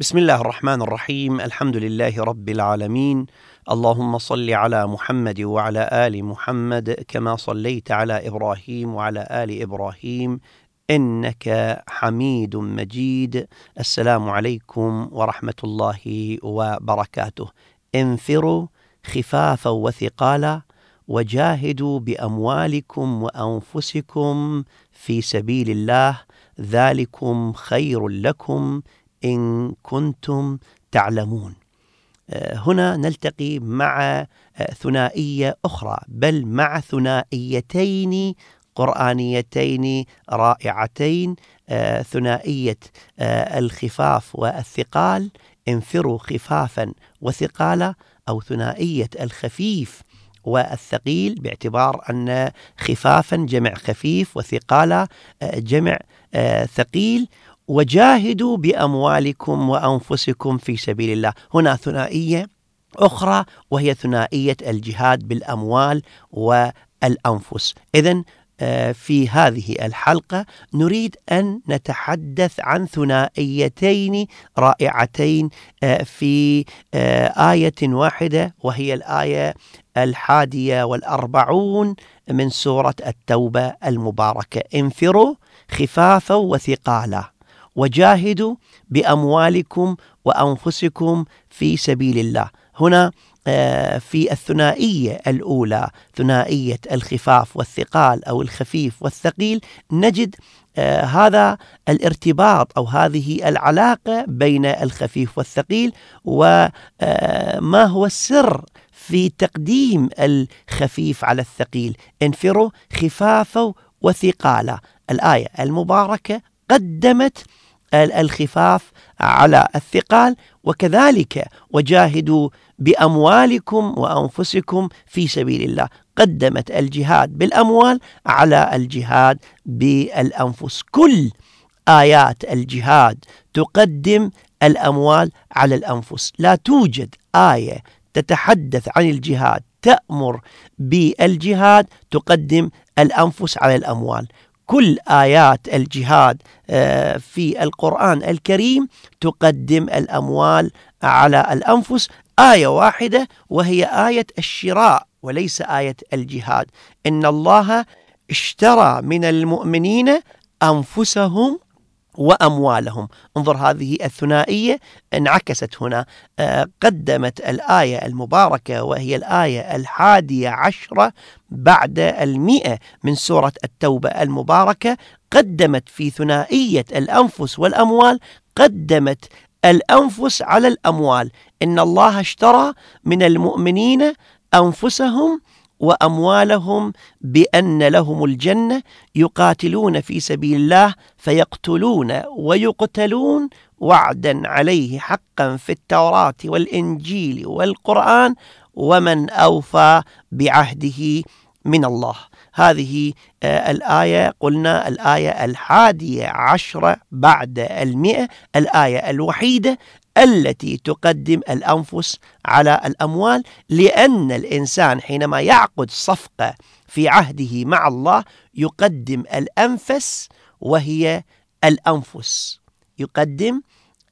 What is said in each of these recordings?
بسم الله الرحمن الرحيم الحمد لله رب العالمين اللهم صل على محمد وعلى ال محمد كما صليت على إبراهيم وعلى ال إبراهيم انك حميد مجيد السلام عليكم ورحمه الله وبركاته انفروا خفافا وثقالا وجاهدوا باموالكم وانفسكم في سبيل الله ذلكم خير لكم إن كنتم تعلمون. هنا نلتقي مع ثنائية أخرى بل مع ثنائيتين قرآنيتين رائعتين. ثنائية الخفاف والثقال انفروا خفافا وثقالا أو ثنائية الخفيف والثقيل باعتبار أن خفافا جمع خفيف وثقالا جمع ثقيل. وجاهدوا بأموالكم وأنفسكم في سبيل الله، هنا ثنائية أخرى وهي ثنائية الجهاد بالأموال والأنفس، اذا في هذه الحلقة نريد أن نتحدث عن ثنائيتين رائعتين في آية واحدة وهي الآية الحادية والأربعون من سورة التوبة المباركة، انفروا خفافا وثقالا. وجاهدوا بأموالكم وأنفسكم في سبيل الله. هنا في الثنائية الأولى ثنائية الخفاف والثقال أو الخفيف والثقيل نجد هذا الارتباط أو هذه العلاقة بين الخفيف والثقيل وما هو السر في تقديم الخفيف على الثقيل. انفروا خفافا وثقالا. الآية المباركة قدمت الخفاف على الثقال وكذلك وجاهدوا بأموالكم وأنفسكم في سبيل الله. قدمت الجهاد بالأموال على الجهاد بالأنفس. كل آيات الجهاد تقدم الأموال على الأنفس. لا توجد آية تتحدث عن الجهاد تأمر بالجهاد تقدم الأنفس على الأموال. كل آيات الجهاد في القرآن الكريم تقدم الأموال على الأنفس. آية واحدة وهي آية الشراء وليس آية الجهاد. إن الله اشترى من المؤمنين أنفسهم وأموالهم. انظر هذه الثنائية انعكست هنا. قدمت الآية المباركة وهي الآية الحادية عشرة بعد المئة من سورة التوبة المباركة. قدمت في ثنائية الأنفس والأموال قدمت الأنفس على الأموال. إن الله اشترى من المؤمنين أنفسهم وأموالهم بأن لهم الجنة يقاتلون في سبيل الله فيقتلون ويقتلون وعدا عليه حقا في التوراة والإنجيل والقرآن ومن أوفى بعهده من الله. هذه الآية قلنا الآية الحادية عشرة بعد المئة الآية الوحيدة التي تقدم الأنفس على الأموال لأن الإنسان حينما يعقد صفقة في عهده مع الله يقدم الأنفس وهي الأنفس. يقدم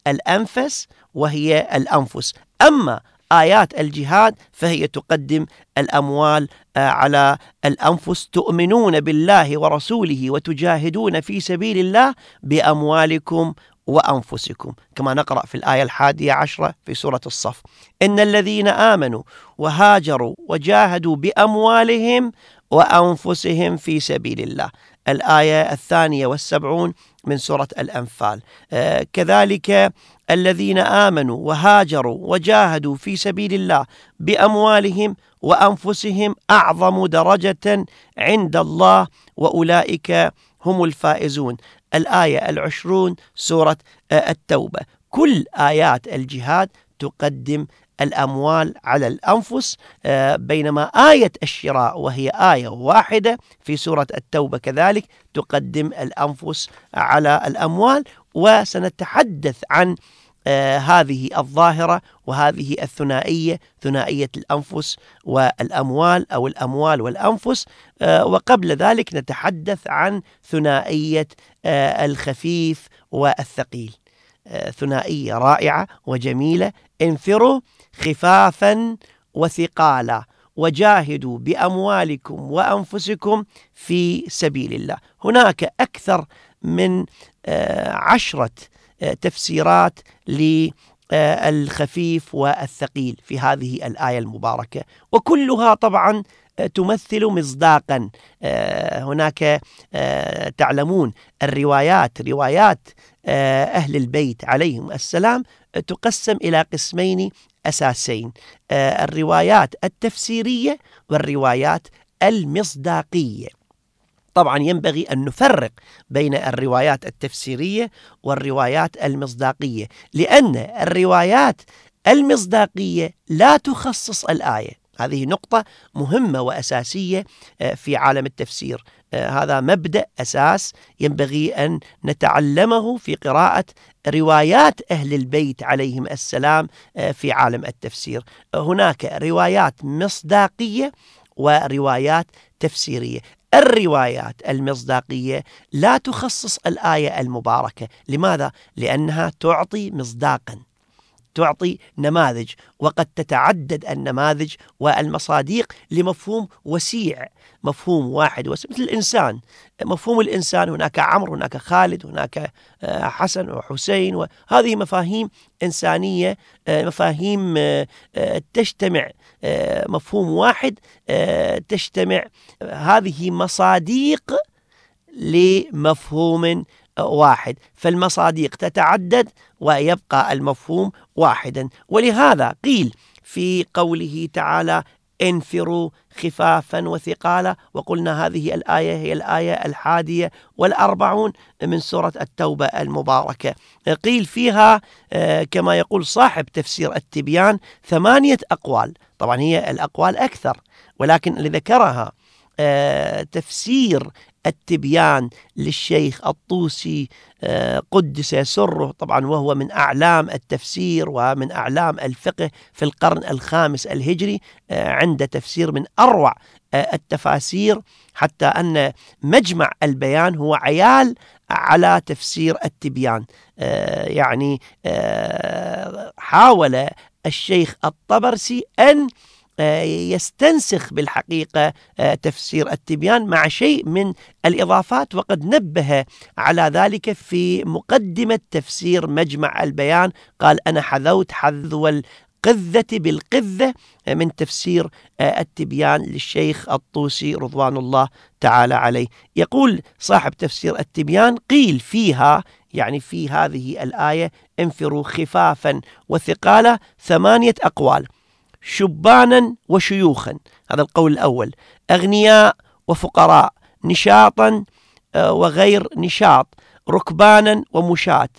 الأنفس وهي الأنفس. أما آيات الجهاد فهي تقدم الأموال آه، على الأنفس. تؤمنون بالله ورسوله وتجاهدون في سبيل الله بأموالكم وأنفسكم كما نقرأ في الآية الحادية عشرة في سورة الصف. إن الذين آمنوا وهاجروا وجاهدوا بأموالهم وأنفسهم في سبيل الله. الآية الثانية والسبعون من سورة الأنفال. آه كذلك الذين آمنوا وهاجروا وجاهدوا في سبيل الله بأموالهم وأنفسهم أعظم درجة عند الله وأولئك هم الفائزون. الآية العشرون سورة آه، التوبة. كل آيات الجهاد تقدم الأموال على الأنفس آه، بينما آية الشراء وهي آية واحدة في سورة التوبة كذلك تقدم الأنفس على الأموال. وسنتحدث عن آه هذه الظاهرة وهذه الثنائية ثنائية الأنفس والأموال أو الأموال والأنفس. آه وقبل ذلك نتحدث عن ثنائية آه الخفيف والثقيل. ثنائية رائعة وجميلة. انفروا خفافا وثقالا وجاهدوا بأموالكم وأنفسكم في سبيل الله. هناك أكثر من عشرة تفسيرات للخفيف والثقيل في هذه الآية المباركة. وكلها طبعا تمثل مصداقا. هناك تعلمون الروايات روايات أهل البيت عليهم السلام تقسم إلى قسمين أساسين. آه، الروايات التفسيرية والروايات المصداقية. طبعا ينبغي أن نفرق بين الروايات التفسيرية والروايات المصداقية لأن الروايات المصداقية لا تخصص الآية. هذه نقطة مهمة وأساسية آه، في عالم التفسير. آه، هذا مبدأ أساس ينبغي أن نتعلمه في قراءة روايات أهل البيت عليهم السلام آه، في عالم التفسير. هناك روايات مصداقية وروايات تفسيرية. الروايات المصداقية لا تخصص الآية المباركة لماذا؟ لأنها تعطي مصداقا تعطي نماذج وقد تتعدد النماذج والمصاديق لمفهوم وسيع مفهوم واحد وسيع مثل الإنسان. مفهوم الإنسان هناك عمرو هناك خالد هناك آه، حسن وحسين وهذه مفاهيم إنسانية آه، مفاهيم آه، تجتمع مفهوم واحد تجتمع هذه مصاديق لمفهوم واحد فالمصاديق تتعدد ويبقى المفهوم واحدا. ولهذا قيل في قوله تعالى انفروا خفافا وثقالا وقلنا هذه الآية هي الآية الحادية والأربعون من سورة التوبة المباركة. قيل فيها آه، كما يقول صاحب تفسير التبيان ثمانية أقوال. طبعا هي الأقوال أكثر ولكن اللي ذكرها تفسير التبيان للشيخ الطوسي آه، قدس سره طبعا وهو من أعلام التفسير ومن أعلام الفقه في القرن الخامس الهجري آه، عند تفسير من أروع آه، التفاسير حتى أن مجمع البيان هو عيال على تفسير التبيان. يعني حاول الشيخ الطبرسي أن آه، يستنسخ بالحقيقة آه، تفسير التبيان مع شيء من الإضافات وقد نبه على ذلك في مقدمة تفسير مجمع البيان. قال أنا حذوت حذو القذة بالقذة من تفسير آه، التبيان للشيخ الطوسي رضوان الله تعالى عليه. يقول صاحب تفسير التبيان قيل فيها يعني في هذه الآية انفروا خفافا وثقالا ثمانية أقوال. شبانا وشيوخا. هذا القول الأول. أغنياء وفقراء نشاطا آه، وغير نشاط ركبانا ومشاة.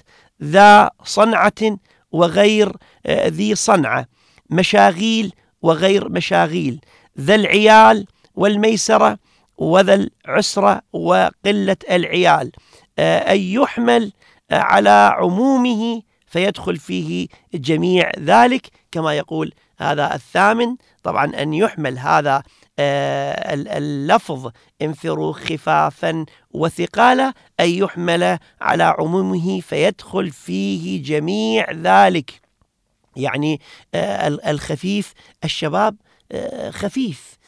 ذا صنعة وغير آه، ذي صنعة. مشاغيل وغير مشاغيل. ذا العيال والميسرة وذا العسرة وقلة العيال. آه، أن يحمل على عمومه فيدخل فيه جميع ذلك كما يقول هذا الثامن. طبعا أن يحمل هذا آه، اللفظ انفروا خفافا وثقالا أن يحمل على عمومه فيدخل فيه جميع ذلك. يعني آه، الخفيف الشباب آه، خفيف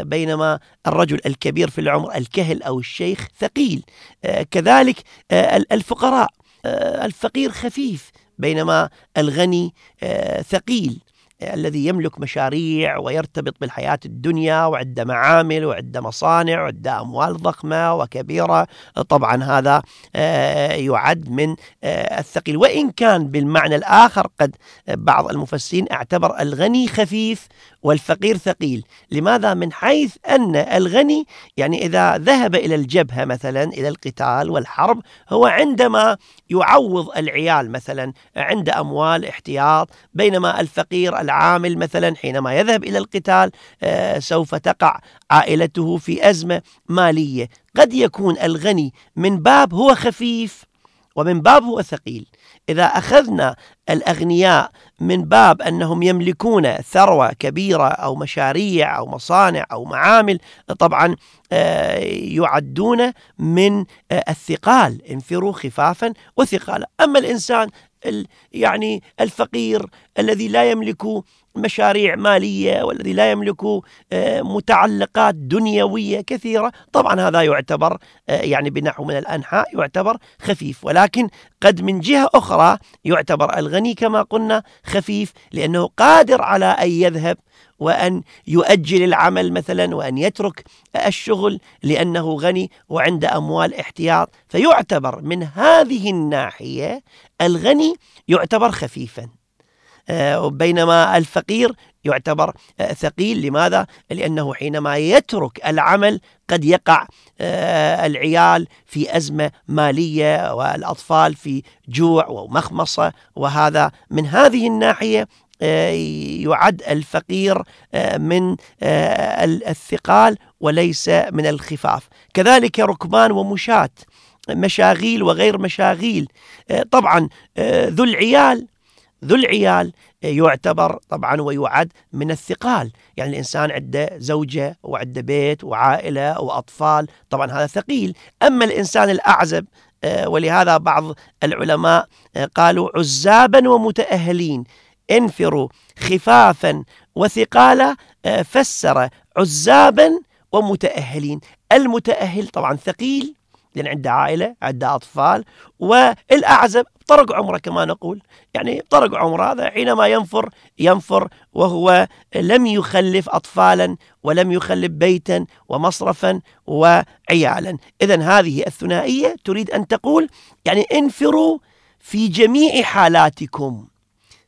بينما الرجل الكبير في العمر الكهل أو الشيخ ثقيل. كذلك الفقراء الفقير خفيف بينما الغني ثقيل. الذي يملك مشاريع ويرتبط بالحياة الدنيا وعنده معامل وعنده مصانع وعنده أموال ضخمة وكبيرة. طبعا هذا آه، يعد من آه، الثقيل. وإن كان بالمعنى الآخر قد بعض المفسرين اعتبر الغني خفيف والفقير ثقيل. لماذا؟ من حيث أن الغني يعني إذا ذهب إلى الجبهة مثلا إلى القتال والحرب هو عندما يعوض العيال مثلا عند أموال احتياط بينما الفقير العامل مثلا حينما يذهب إلى القتال آه، سوف تقع عائلته في أزمة مالية. قد يكون الغني من باب هو خفيف ومن باب هو ثقيل. إذا أخذنا الأغنياء من باب أنهم يملكون ثروة كبيرة أو مشاريع أو مصانع أو معامل طبعا آه، يعدون من آه، الثقال. انفروا خفافا وثقالا. أما الإنسان يعني الفقير الذي لا يملك مشاريع مالية والذي لا يملك آه، متعلقات دنيوية كثيرة. طبعا هذا يعتبر آه، يعني بنحو من الأنحاء يعتبر خفيف. ولكن قد من جهة أخرى يعتبر الغني كما قلنا خفيف لأنه قادر على أن يذهب وأن يؤجل العمل مثلا وأن يترك الشغل لأنه غني وعنده أموال احتياط. فيعتبر من هذه الناحية الغني يعتبر خفيفا. بينما الفقير يعتبر آه، ثقيل. لماذا؟ لأنه حينما يترك العمل قد يقع آه، العيال في أزمة مالية والأطفال في جوع ومخمصة وهذا من هذه الناحية يعد الفقير من الثقال وليس من الخفاف. كذلك ركبان ومشاة مشاغيل وغير مشاغيل. طبعا ذو العيال ذو العيال يعتبر طبعا ويعد من الثقال. يعني الإنسان عنده زوجة وعنده بيت وعائلة وأطفال طبعا هذا ثقيل. أما الإنسان الأعزب آه، ولهذا بعض العلماء آه، قالوا عزابا ومتأهلين. انفروا خفافا وثقالا آه، فسر عزابا ومتأهلين. المتأهل طبعا ثقيل لأن عنده عائلة عنده أطفال. والأعزب طرق عمره كما نقول. يعني طرق عمره هذا حينما ينفر ينفر وهو لم يخلف أطفالا ولم يخلف بيتا ومصرفا وعيالا. إذا هذه الثنائية تريد أن تقول يعني انفروا في جميع حالاتكم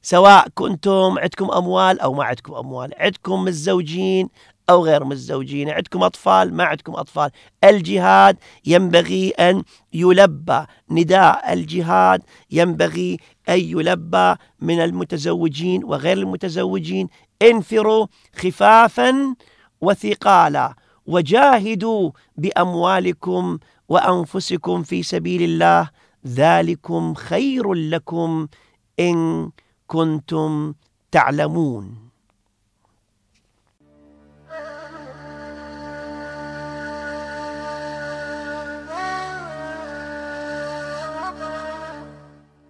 سواء كنتم عندكم أموال أو ما عندكم أموال عندكم متزوجين أو غير متزوجين. عندكم أطفال؟ ما عندكم أطفال. الجهاد ينبغي أن يلبى. نداء الجهاد ينبغي أن يلبى من المتزوجين وغير المتزوجين. انفروا خفافا وثقالا وجاهدوا بأموالكم وأنفسكم في سبيل الله. ذلكم خير لكم إن كنتم تعلمون.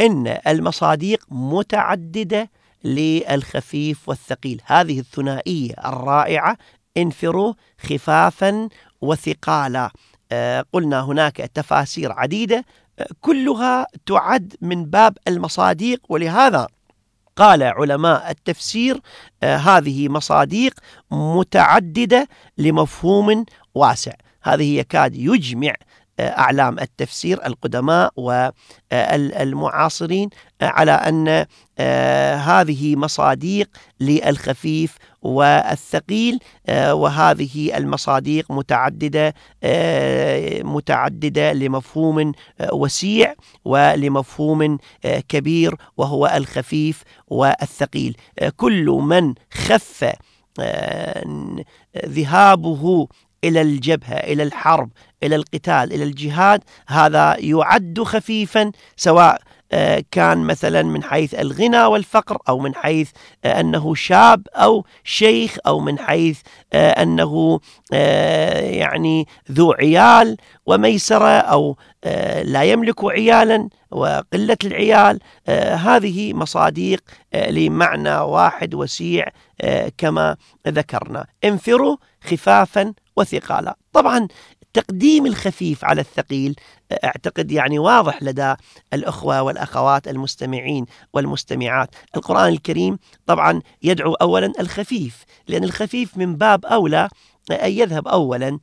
إن المصاديق متعددة للخفيف والثقيل. هذه الثنائية الرائعة انفروا خفافا وثقالا. آه، قلنا هناك تفاسير عديدة آه، كلها تعد من باب المصاديق. ولهذا قال علماء التفسير هذه مصاديق متعددة لمفهوم واسع. هذه يكاد يجمع أعلام التفسير القدماء والمعاصرين على أن هذه مصاديق للخفيف والثقيل وهذه المصاديق متعددة متعددة لمفهوم وسيع ولمفهوم كبير وهو الخفيف والثقيل. كل من خف ذهابه إلى الجبهة إلى الحرب إلى القتال إلى الجهاد هذا يعد خفيفا سواء آه، كان مثلا من حيث الغنى والفقر أو من حيث آه، أنه شاب أو شيخ أو من حيث آه، أنه يعني ذو عيال وميسرة أو لا يملك عيالا وقلة العيال هذه مصاديق لمعنى واحد وسيع كما ذكرنا. انفروا خفافا وثقالا. طبعا تقديم الخفيف على الثقيل أعتقد يعني واضح لدى الأخوة والأخوات المستمعين والمستمعات. القرآن الكريم طبعا يدعو أولا الخفيف لأن الخفيف من باب أولى أن يذهب أولا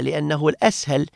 لأنه الأسهل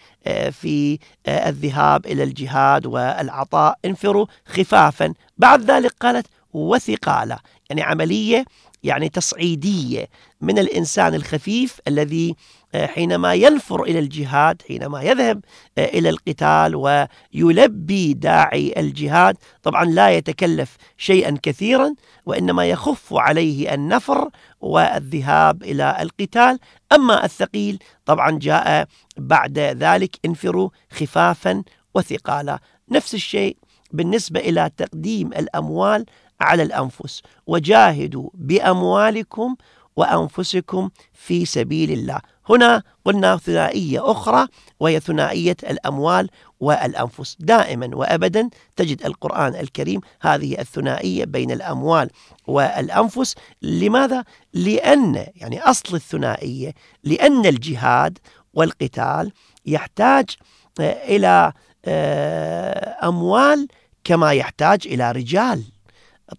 في الذهاب إلى الجهاد والعطاء. انفروا خفافا. بعد ذلك قالت وثقالا يعني عملية يعني تصعيدية من الإنسان الخفيف الذي آه، حينما ينفر إلى الجهاد حينما يذهب آه، إلى القتال ويلبي داعي الجهاد طبعا لا يتكلف شيئا كثيرا وإنما يخف عليه النفر والذهاب إلى القتال. أما الثقيل طبعا جاء بعد ذلك انفروا خفافا وثقالا. نفس الشيء بالنسبة إلى تقديم الأموال. على الأنفس. وجاهدوا بأموالكم وأنفسكم في سبيل الله. هنا قلنا ثنائية أخرى وهي ثنائية الأموال والأنفس. دائما وأبدا تجد القرآن الكريم هذه الثنائية بين الأموال والأنفس. لماذا؟ لأن يعني أصل الثنائية لأن الجهاد والقتال يحتاج إلى آه، أموال كما يحتاج إلى رجال.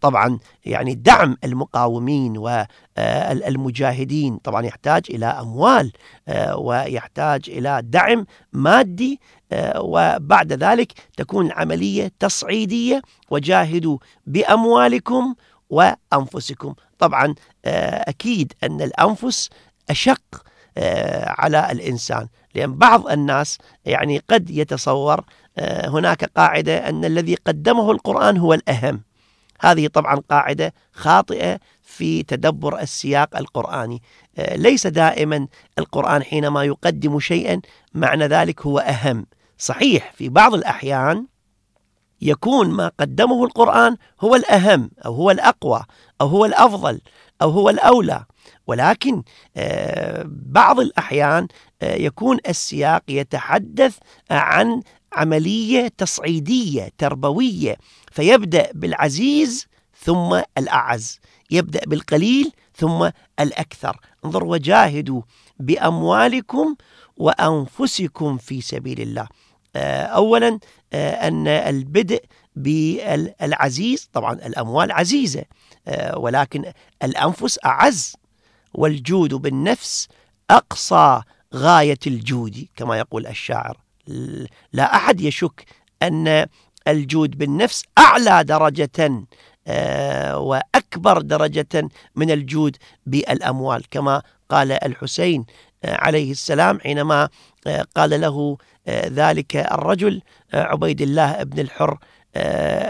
طبعا يعني دعم المقاومين والمجاهدين طبعا يحتاج إلى أموال آه، ويحتاج إلى دعم مادي آه، وبعد ذلك تكون العملية تصعيدية. وجاهدوا بأموالكم وأنفسكم. طبعا آه، أكيد أن الأنفس أشق على الإنسان. لأن بعض الناس يعني قد يتصور هناك قاعدة أن الذي قدمه القرآن هو الأهم. هذه طبعا قاعدة خاطئة في تدبر السياق القرآني. آه، ليس دائما القرآن حينما يقدم شيئا معنى ذلك هو أهم. صحيح في بعض الأحيان يكون ما قدمه القرآن هو الأهم أو هو الأقوى أو هو الأفضل أو هو الأولى. ولكن آه، بعض الأحيان آه، يكون السياق يتحدث عن عملية تصعيدية تربوية فيبدأ بالعزيز ثم الأعز يبدأ بالقليل ثم الأكثر. انظر وجاهدوا بأموالكم وأنفسكم في سبيل الله. آه، أولا آه، أن البدء بالعزيز طبعا الأموال عزيزة آه، ولكن الأنفس أعز والجود بالنفس أقصى غاية الجود كما يقول الشاعر. لا أحد يشك أن الجود بالنفس أعلى درجة آه، وأكبر درجة من الجود بالأموال كما قال الحسين آه، عليه السلام حينما آه، قال له ذلك الرجل عبيد الله بن الحر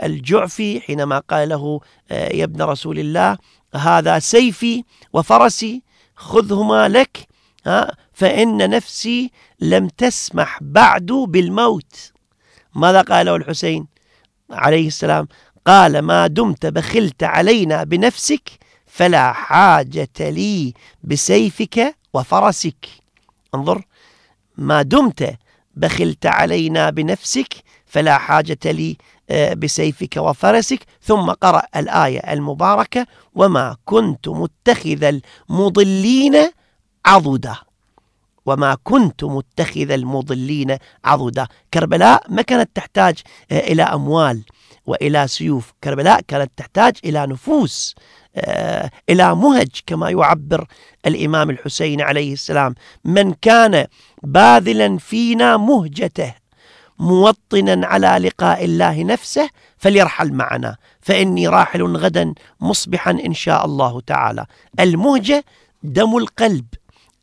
الجعفي حينما قال له يا ابن رسول الله هذا سيفي وفرسي خذهما لك فإن نفسي لم تسمح بعد بالموت. ماذا قاله الحسين عليه السلام؟ قال ما دمت بخلت علينا بنفسك فلا حاجة لي بسيفك وفرسك. انظر ما دمت بخلت علينا بنفسك فلا حاجة لي آه، بسيفك وفرسك. ثم قرأ الآية المباركة وما كنت متخذ المضلين عضدا وما كنت متخذ المضلين عضدا كربلاء ما كانت تحتاج آه، إلى أموال وإلى سيوف. كربلاء كانت تحتاج إلى نفوس آه، إلى مهج كما يعبر الإمام الحسين عليه السلام. من كان باذلا فينا مهجته موطنا على لقاء الله نفسه فليرحل معنا. فإني راحل غدا مصبحا إن شاء الله تعالى. المهجة دم القلب.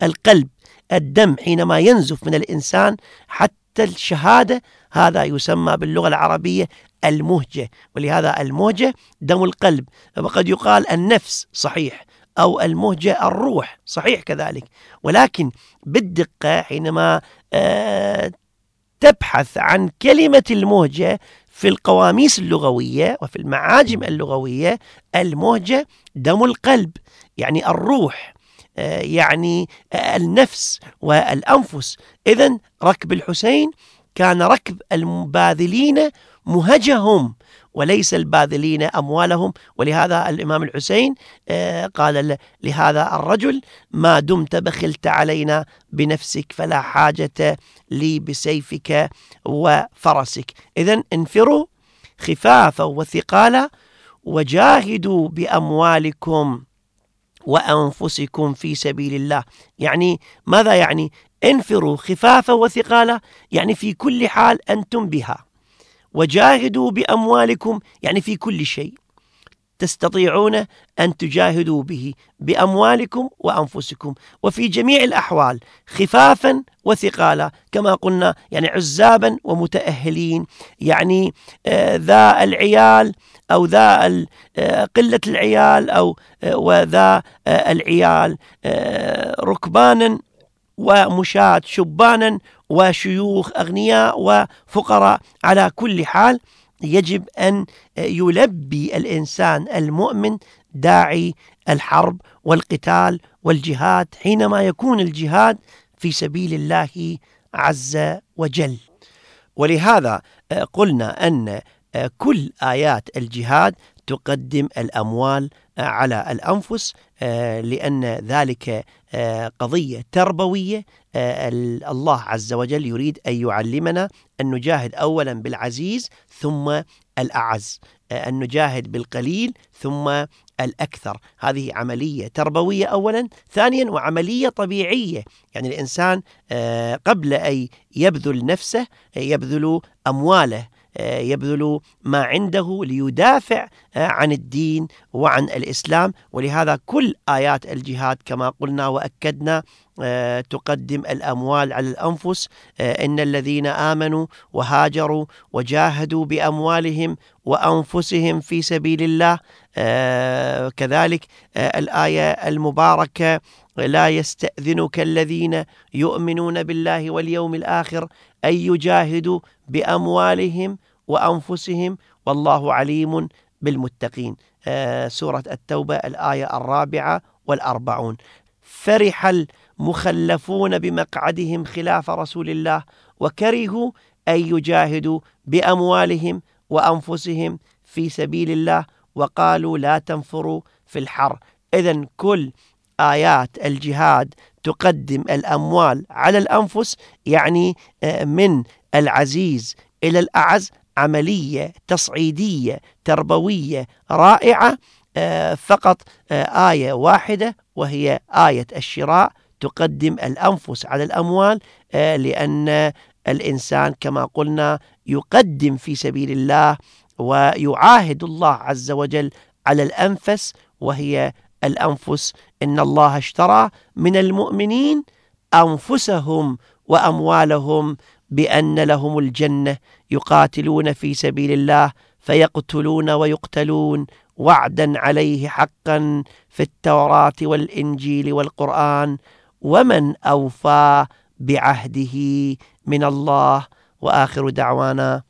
القلب الدم حينما ينزف من الإنسان حتى الشهادة هذا يسمى باللغة العربية المهجة. ولهذا المهجة دم القلب. وقد يقال النفس صحيح أو المهجة الروح صحيح كذلك. ولكن بالدقة حينما آه تبحث عن كلمة المهجة في القواميس اللغوية وفي المعاجم اللغوية المهجة دم القلب يعني الروح. يعني النفس والأنفس. إذا ركب الحسين كان ركب المباذلين مهجهم وليس الباذلين أموالهم. ولهذا الإمام الحسين آه، قال لهذا الرجل ما دمت بخلت علينا بنفسك فلا حاجة لي بسيفك وفرسك. إذا انفروا خفافا وثقالا وجاهدوا بأموالكم. وأنفسكم في سبيل الله. يعني ماذا يعني؟ انفروا خفافا وثقالا يعني في كل حال أنتم بها. وجاهدوا بأموالكم يعني في كل شيء. تستطيعون أن تجاهدوا به بأموالكم وأنفسكم وفي جميع الأحوال خفافا وثقالا كما قلنا يعني عزابا ومتأهلين. يعني آه ذا العيال أو ذا آه قلة العيال أو آه وذا العيال ركبانا ومشاة شبانا وشيوخ أغنياء وفقراء. على كل حال يجب أن يلبي الإنسان المؤمن داعي الحرب والقتال والجهاد حينما يكون الجهاد في سبيل الله عز وجل. ولهذا قلنا أن كل آيات الجهاد تقدم الأموال على الأنفس لأن ذلك قضية تربوية الله عز وجل يريد أن يعلمنا أن نجاهد أولا بالعزيز ثم الأعز أن نجاهد بالقليل ثم الأكثر. هذه عملية تربوية أولا. ثانيا وعملية طبيعية. يعني الإنسان قبل أن يبذل نفسه يبذل أمواله يبذل ما عنده ليدافع عن الدين وعن الإسلام. ولهذا كل آيات الجهاد كما قلنا وأكدنا تقدم الأموال على الأنفس. إن الذين آمنوا وهاجروا وجاهدوا بأموالهم وأنفسهم في سبيل الله كذلك الآية المباركة لا يستأذنك الذين يؤمنون بالله واليوم الآخر أن يجاهدوا بأموالهم وأنفسهم والله عليم بالمتقين. سورة التوبة الآية الرابعة والأربعون. فرح المخلفون بمقعدهم خلاف رسول الله وكرهوا أن يجاهدوا بأموالهم وأنفسهم في سبيل الله وقالوا لا تنفروا في الحر. إذا كل آيات الجهاد تقدم الأموال على الأنفس يعني من العزيز إلى الأعز عملية تصعيدية تربوية رائعة فقط آية واحدة وهي آية الشراء تقدم الأنفس على الأموال لأن الإنسان كما قلنا يقدم في سبيل الله ويعاهد الله عز وجل على الأنفس وهي الأنفس إن الله اشترى من المؤمنين أنفسهم وأموالهم بأن لهم الجنة يقاتلون في سبيل الله فيقتلون ويقتلون وعدا عليه حقا في التوراة والإنجيل والقرآن ومن أوفى بعهده من الله وآخر دعوانا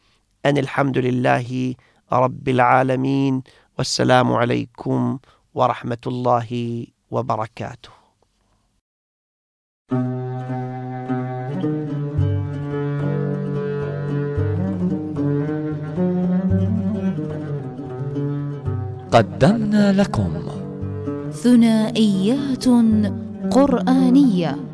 أن الحمد لله رب العالمين والسلام عليكم ورحمة الله وبركاته. قدمنا لكم ثنائيات قرآنية.